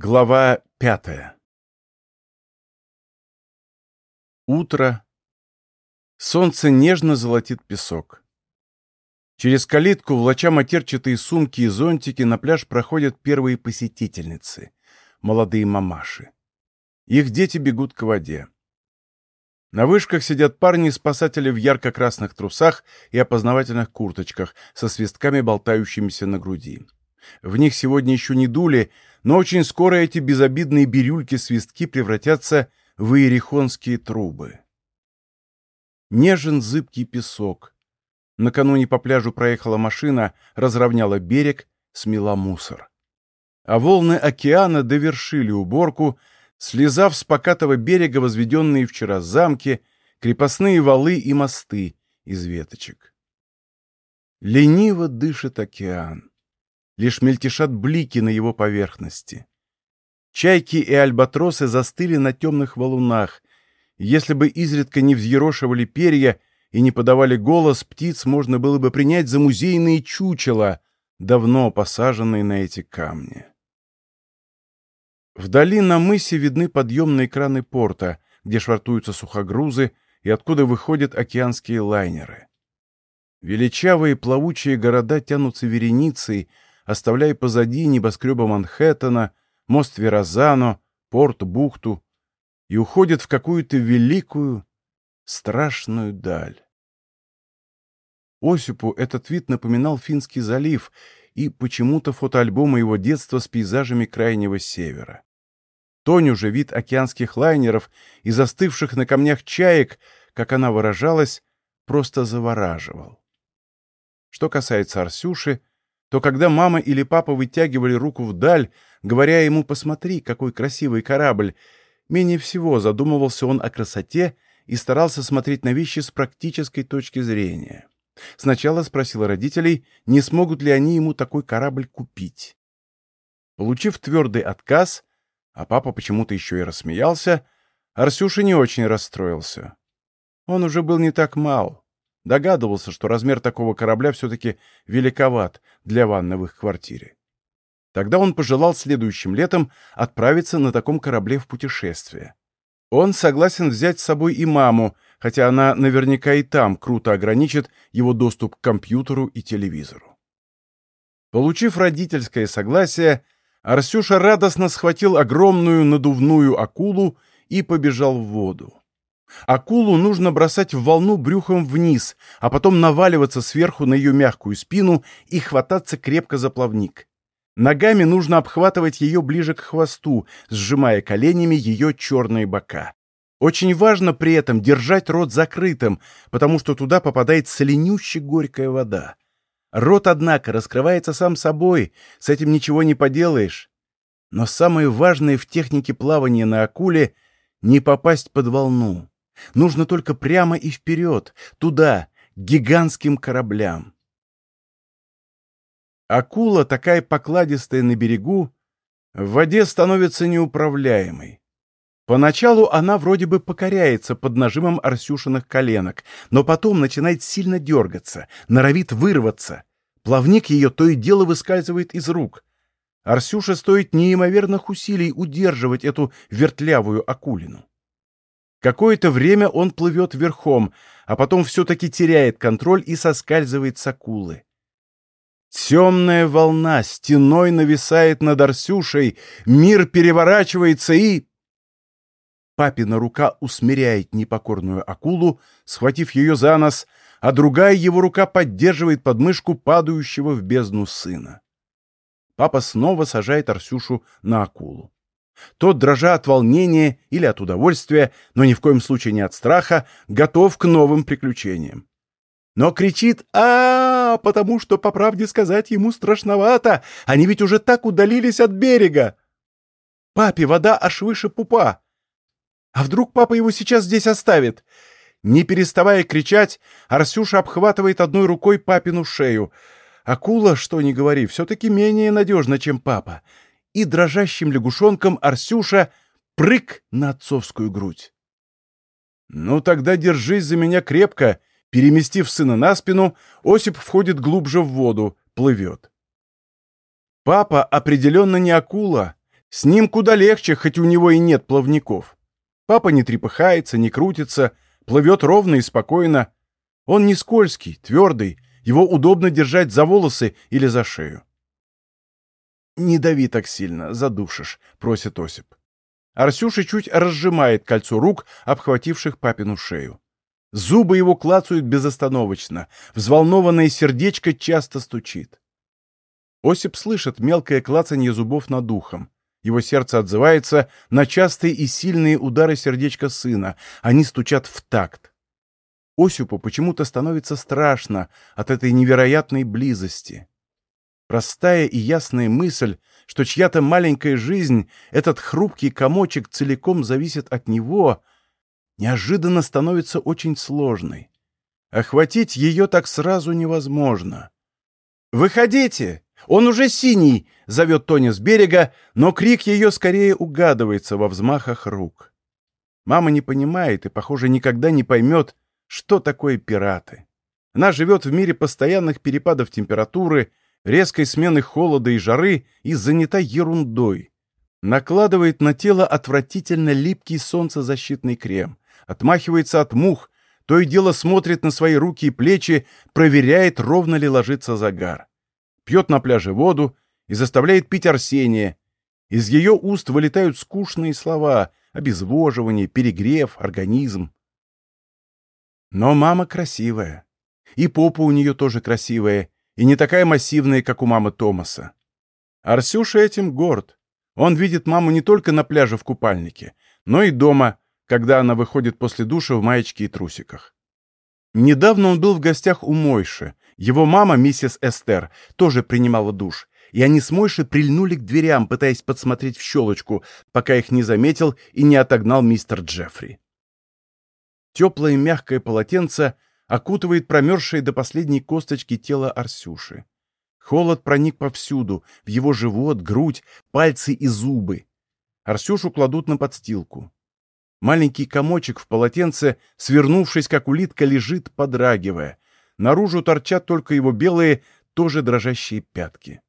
Глава пятая Утро. Солнце нежно золотит песок. Через калитку, влача матерчатые сумки и зонтики, на пляж проходят первые посетительницы — молодые мамаши. Их дети бегут к воде. На вышках сидят парни-спасатели в ярко-красных трусах и опознавательных курточках со свистками, болтающимися на груди. В них сегодня еще не дули, но очень скоро эти безобидные бирюльки-свистки превратятся в иерихонские трубы. Нежен зыбкий песок. Накануне по пляжу проехала машина, разровняла берег, смела мусор. А волны океана довершили уборку, слезав с покатого берега возведенные вчера замки, крепостные валы и мосты из веточек. Лениво дышит океан лишь мельтешат блики на его поверхности. Чайки и альбатросы застыли на темных валунах. Если бы изредка не взъерошивали перья и не подавали голос, птиц можно было бы принять за музейные чучела, давно посаженные на эти камни. Вдали на мысе видны подъемные краны порта, где швартуются сухогрузы и откуда выходят океанские лайнеры. Величавые плавучие города тянутся вереницей, оставляя позади небоскребы Манхэттена, мост Верозано, порт, бухту, и уходит в какую-то великую, страшную даль. Осипу этот вид напоминал Финский залив и почему-то фотоальбомы его детства с пейзажами Крайнего Севера. Тоню же вид океанских лайнеров и застывших на камнях чаек, как она выражалась, просто завораживал. Что касается Арсюши, то когда мама или папа вытягивали руку вдаль, говоря ему «посмотри, какой красивый корабль», менее всего задумывался он о красоте и старался смотреть на вещи с практической точки зрения. Сначала спросил родителей, не смогут ли они ему такой корабль купить. Получив твердый отказ, а папа почему-то еще и рассмеялся, Арсюша не очень расстроился. Он уже был не так мал. Догадывался, что размер такого корабля все-таки великоват для ванны в их квартире. Тогда он пожелал следующим летом отправиться на таком корабле в путешествие. Он согласен взять с собой и маму, хотя она наверняка и там круто ограничит его доступ к компьютеру и телевизору. Получив родительское согласие, Арсюша радостно схватил огромную надувную акулу и побежал в воду. Акулу нужно бросать в волну брюхом вниз, а потом наваливаться сверху на ее мягкую спину и хвататься крепко за плавник. Ногами нужно обхватывать ее ближе к хвосту, сжимая коленями ее черные бока. Очень важно при этом держать рот закрытым, потому что туда попадает соленющая горькая вода. Рот, однако, раскрывается сам собой, с этим ничего не поделаешь. Но самое важное в технике плавания на акуле — не попасть под волну. Нужно только прямо и вперед, туда, к гигантским кораблям. Акула, такая покладистая на берегу, в воде становится неуправляемой. Поначалу она вроде бы покоряется под нажимом Арсюшиных коленок, но потом начинает сильно дергаться, норовит вырваться. Плавник ее то и дело выскальзывает из рук. Арсюша стоит неимоверных усилий удерживать эту вертлявую акулину. Какое-то время он плывет верхом, а потом все-таки теряет контроль и соскальзывает с акулы. Темная волна стеной нависает над Арсюшей, мир переворачивается и... Папина рука усмиряет непокорную акулу, схватив ее за нос, а другая его рука поддерживает подмышку падающего в бездну сына. Папа снова сажает Арсюшу на акулу. Тот, дрожа от волнения или от удовольствия, но ни в коем случае не от страха, готов к новым приключениям. Но кричит а, -а, -а потому что, по правде сказать, ему страшновато. Они ведь уже так удалились от берега. Папе вода аж выше пупа. А вдруг папа его сейчас здесь оставит? Не переставая кричать, Арсюша обхватывает одной рукой папину шею. Акула, что ни говори, все-таки менее надежна, чем папа и дрожащим лягушонком Арсюша прыг на отцовскую грудь. «Ну тогда держись за меня крепко!» Переместив сына на спину, Осип входит глубже в воду, плывет. Папа определенно не акула, С ним куда легче, хоть у него и нет плавников. Папа не трепыхается, не крутится, плывет ровно и спокойно. Он не скользкий, твердый, его удобно держать за волосы или за шею. «Не дави так сильно, задушишь», — просит Осип. Арсюша чуть разжимает кольцо рук, обхвативших папину шею. Зубы его клацают безостановочно, взволнованное сердечко часто стучит. Осип слышит мелкое клацанье зубов над ухом. Его сердце отзывается на частые и сильные удары сердечка сына. Они стучат в такт. Осипу почему-то становится страшно от этой невероятной близости. Простая и ясная мысль, что чья-то маленькая жизнь, этот хрупкий комочек целиком зависит от него, неожиданно становится очень сложной. Охватить ее так сразу невозможно. «Выходите! Он уже синий!» — зовет Тоня с берега, но крик ее скорее угадывается во взмахах рук. Мама не понимает и, похоже, никогда не поймет, что такое пираты. Она живет в мире постоянных перепадов температуры, резкой смены холода и жары и занята ерундой. Накладывает на тело отвратительно липкий солнцезащитный крем, отмахивается от мух, то и дело смотрит на свои руки и плечи, проверяет, ровно ли ложится загар. Пьет на пляже воду и заставляет пить Арсения. Из ее уст вылетают скучные слова — обезвоживание, перегрев, организм. Но мама красивая. И попа у нее тоже красивая, и не такая массивная, как у мамы Томаса. Арсюша этим горд. Он видит маму не только на пляже в купальнике, но и дома, когда она выходит после душа в маечке и трусиках. Недавно он был в гостях у Мойши. Его мама, миссис Эстер, тоже принимала душ, и они с Мойшей прильнули к дверям, пытаясь подсмотреть в щелочку, пока их не заметил и не отогнал мистер Джеффри. Теплое мягкое полотенце — окутывает промерзшее до последней косточки тело Арсюши. Холод проник повсюду, в его живот, грудь, пальцы и зубы. Арсюшу кладут на подстилку. Маленький комочек в полотенце, свернувшись, как улитка, лежит, подрагивая. Наружу торчат только его белые, тоже дрожащие пятки.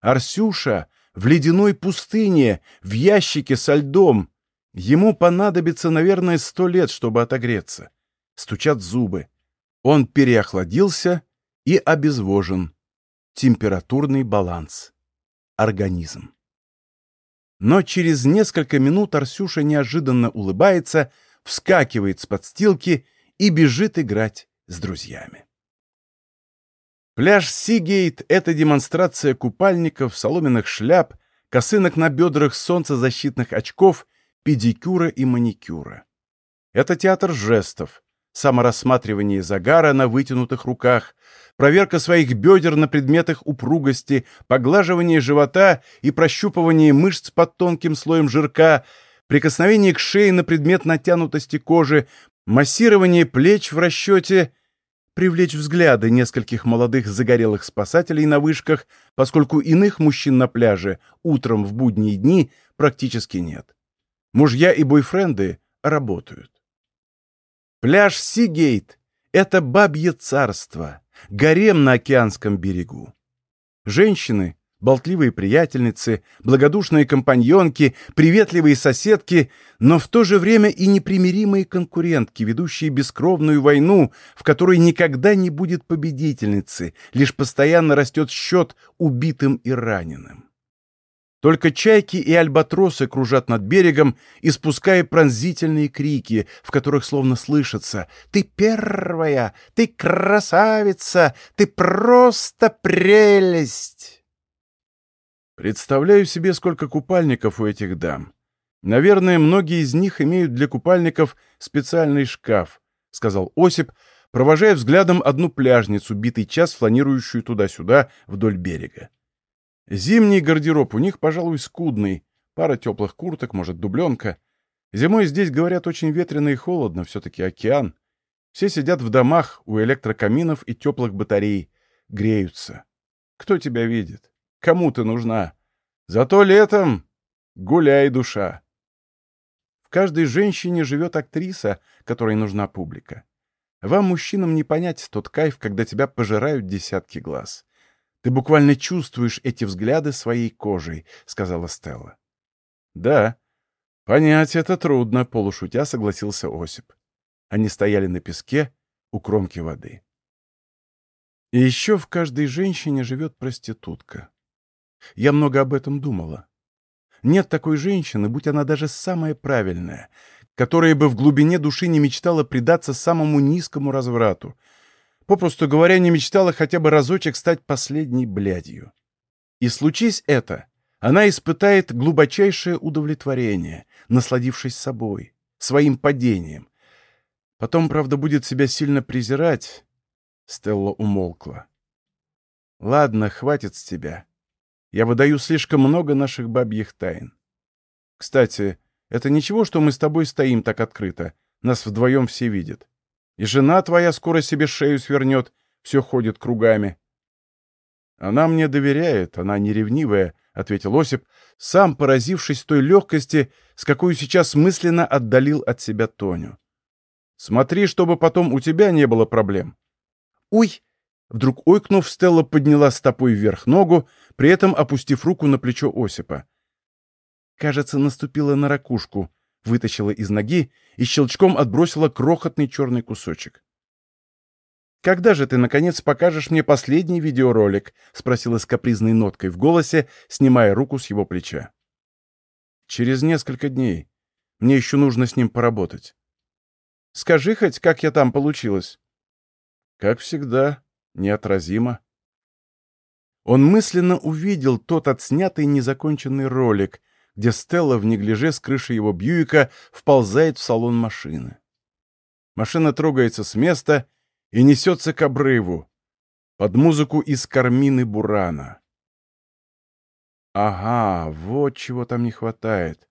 Арсюша в ледяной пустыне, в ящике со льдом. Ему понадобится, наверное, сто лет, чтобы отогреться стучат зубы. Он переохладился и обезвожен. Температурный баланс. Организм. Но через несколько минут Арсюша неожиданно улыбается, вскакивает с подстилки и бежит играть с друзьями. Пляж Сигейт — это демонстрация купальников, соломенных шляп, косынок на бедрах солнцезащитных очков, педикюра и маникюра. Это театр жестов, саморассматривание загара на вытянутых руках, проверка своих бедер на предметах упругости, поглаживание живота и прощупывание мышц под тонким слоем жирка, прикосновение к шее на предмет натянутости кожи, массирование плеч в расчете, привлечь взгляды нескольких молодых загорелых спасателей на вышках, поскольку иных мужчин на пляже утром в будние дни практически нет. Мужья и бойфренды работают. Пляж Сигейт — это бабье царство, гарем на океанском берегу. Женщины, болтливые приятельницы, благодушные компаньонки, приветливые соседки, но в то же время и непримиримые конкурентки, ведущие бескровную войну, в которой никогда не будет победительницы, лишь постоянно растет счет убитым и раненым. Только чайки и альбатросы кружат над берегом, испуская пронзительные крики, в которых словно слышится «Ты первая! Ты красавица! Ты просто прелесть!» Представляю себе, сколько купальников у этих дам. Наверное, многие из них имеют для купальников специальный шкаф, сказал Осип, провожая взглядом одну пляжницу, битый час фланирующую туда-сюда вдоль берега. Зимний гардероб у них, пожалуй, скудный. Пара теплых курток, может, дубленка. Зимой здесь, говорят, очень ветрено и холодно, все-таки океан. Все сидят в домах у электрокаминов и теплых батарей, греются. Кто тебя видит? Кому ты нужна? Зато летом гуляй, душа. В каждой женщине живет актриса, которой нужна публика. Вам, мужчинам, не понять тот кайф, когда тебя пожирают десятки глаз. Ты буквально чувствуешь эти взгляды своей кожей», — сказала Стелла. Да, понять это трудно, полушутя согласился Осип. Они стояли на песке у кромки воды. И еще в каждой женщине живет проститутка. Я много об этом думала. Нет такой женщины, будь она даже самая правильная, которая бы в глубине души не мечтала предаться самому низкому разврату. Попросту говоря, не мечтала хотя бы разочек стать последней блядью. И случись это, она испытает глубочайшее удовлетворение, насладившись собой, своим падением. Потом, правда, будет себя сильно презирать. Стелла умолкла. «Ладно, хватит с тебя. Я выдаю слишком много наших бабьих тайн. Кстати, это ничего, что мы с тобой стоим так открыто. Нас вдвоем все видят. И жена твоя скоро себе шею свернет, все ходит кругами. Она мне доверяет, она не ревнивая, — ответил Осип, сам поразившись той легкости, с какой сейчас мысленно отдалил от себя Тоню. Смотри, чтобы потом у тебя не было проблем. Уй! Вдруг ойкнув, Стелла подняла стопой вверх ногу, при этом опустив руку на плечо Осипа. Кажется, наступила на ракушку, вытащила из ноги и щелчком отбросила крохотный черный кусочек. «Когда же ты, наконец, покажешь мне последний видеоролик?» — спросила с капризной ноткой в голосе, снимая руку с его плеча. «Через несколько дней. Мне еще нужно с ним поработать. Скажи хоть, как я там получилась?» «Как всегда, неотразимо». Он мысленно увидел тот отснятый незаконченный ролик, где Стелла в неглиже с крыши его Бьюика вползает в салон машины. Машина трогается с места и несется к обрыву, под музыку из Кармины Бурана. Ага, вот чего там не хватает.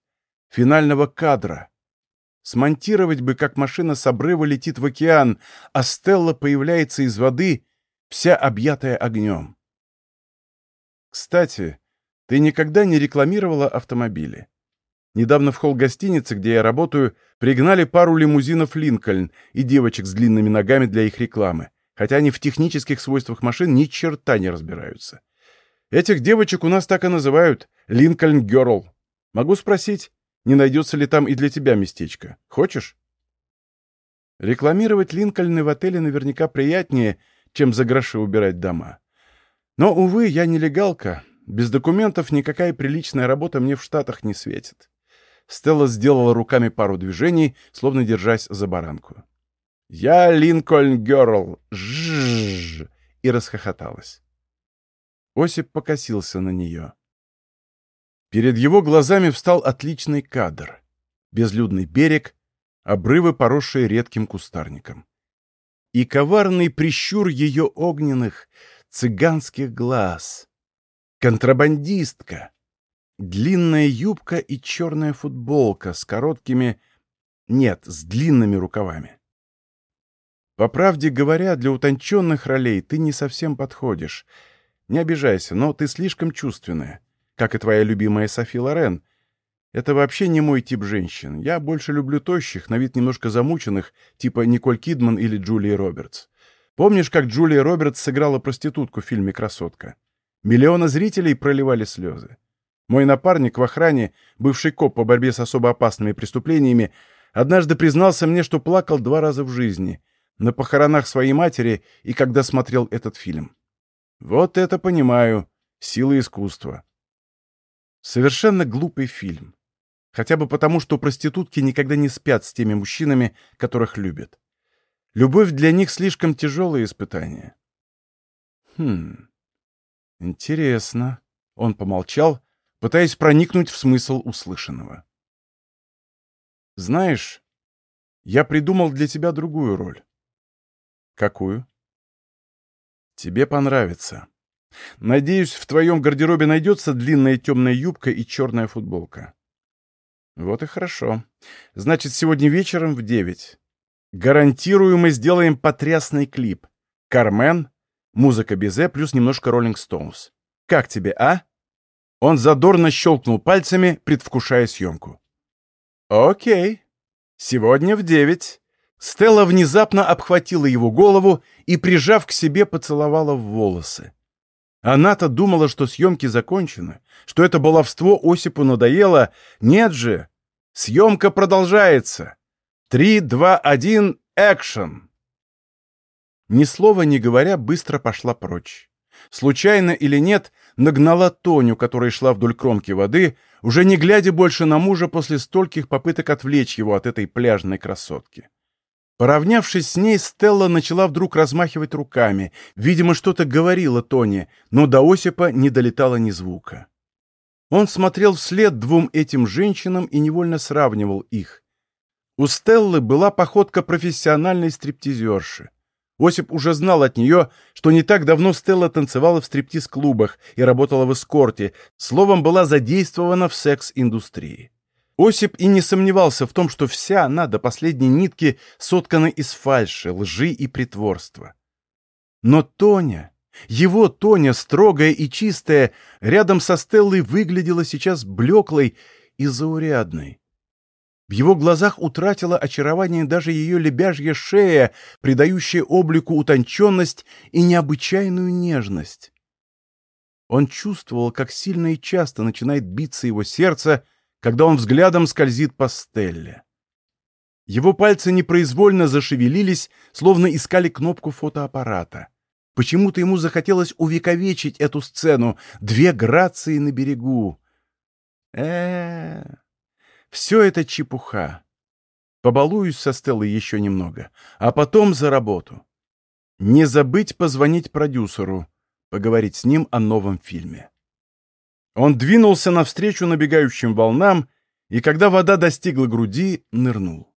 Финального кадра. Смонтировать бы, как машина с обрыва летит в океан, а Стелла появляется из воды, вся объятая огнем. Кстати, ты никогда не рекламировала автомобили. Недавно в холл гостиницы, где я работаю, пригнали пару лимузинов «Линкольн» и девочек с длинными ногами для их рекламы, хотя они в технических свойствах машин ни черта не разбираются. Этих девочек у нас так и называют «Линкольн Герл». Могу спросить, не найдется ли там и для тебя местечко? Хочешь? Рекламировать Линкольны в отеле наверняка приятнее, чем за гроши убирать дома. Но, увы, я нелегалка, без документов никакая приличная работа мне в Штатах не светит. Стелла сделала руками пару движений, словно держась за баранку. «Я Линкольн Герл! Жжжж!» и расхохоталась. Осип покосился на нее. Перед его глазами встал отличный кадр. Безлюдный берег, обрывы, поросшие редким кустарником. И коварный прищур ее огненных, цыганских глаз. Контрабандистка. Длинная юбка и черная футболка с короткими... Нет, с длинными рукавами. По правде говоря, для утонченных ролей ты не совсем подходишь. Не обижайся, но ты слишком чувственная, как и твоя любимая Софи Лорен. Это вообще не мой тип женщин. Я больше люблю тощих, на вид немножко замученных, типа Николь Кидман или Джулии Робертс. Помнишь, как Джулия Робертс сыграла проститутку в фильме «Красотка»? Миллионы зрителей проливали слезы. Мой напарник в охране, бывший коп по борьбе с особо опасными преступлениями, однажды признался мне, что плакал два раза в жизни — на похоронах своей матери и когда смотрел этот фильм. Вот это понимаю. Сила искусства. Совершенно глупый фильм. Хотя бы потому, что проститутки никогда не спят с теми мужчинами, которых любят. Любовь для них слишком тяжелое испытание. Хм... «Интересно». Он помолчал, пытаясь проникнуть в смысл услышанного. «Знаешь, я придумал для тебя другую роль». «Какую?» «Тебе понравится. Надеюсь, в твоем гардеробе найдется длинная темная юбка и черная футболка». «Вот и хорошо. Значит, сегодня вечером в девять. Гарантирую, мы сделаем потрясный клип. Кармен, Музыка Бизе плюс немножко Роллинг Стоунс. Как тебе, а?» Он задорно щелкнул пальцами, предвкушая съемку. «Окей. Сегодня в девять». Стелла внезапно обхватила его голову и, прижав к себе, поцеловала в волосы. Она-то думала, что съемки закончены, что это баловство Осипу надоело. Нет же! Съемка продолжается! Три, два, один, экшен! Ни слова не говоря, быстро пошла прочь. Случайно или нет, нагнала Тоню, которая шла вдоль кромки воды, уже не глядя больше на мужа после стольких попыток отвлечь его от этой пляжной красотки. Поравнявшись с ней, Стелла начала вдруг размахивать руками. Видимо, что-то говорила Тони, но до Осипа не долетало ни звука. Он смотрел вслед двум этим женщинам и невольно сравнивал их. У Стеллы была походка профессиональной стриптизерши. Осип уже знал от нее, что не так давно Стелла танцевала в стриптиз-клубах и работала в эскорте, словом, была задействована в секс-индустрии. Осип и не сомневался в том, что вся она до последней нитки соткана из фальши, лжи и притворства. Но Тоня, его Тоня, строгая и чистая, рядом со Стеллой выглядела сейчас блеклой и заурядной. В его глазах утратила очарование даже ее лебяжья шея, придающая облику утонченность и необычайную нежность. Он чувствовал, как сильно и часто начинает биться его сердце, когда он взглядом скользит по Стелле. Его пальцы непроизвольно зашевелились, словно искали кнопку фотоаппарата. Почему-то ему захотелось увековечить эту сцену, две грации на берегу. э, -э все это чепуха. Побалуюсь со Стеллой еще немного, а потом за работу. Не забыть позвонить продюсеру, поговорить с ним о новом фильме. Он двинулся навстречу набегающим волнам, и когда вода достигла груди, нырнул.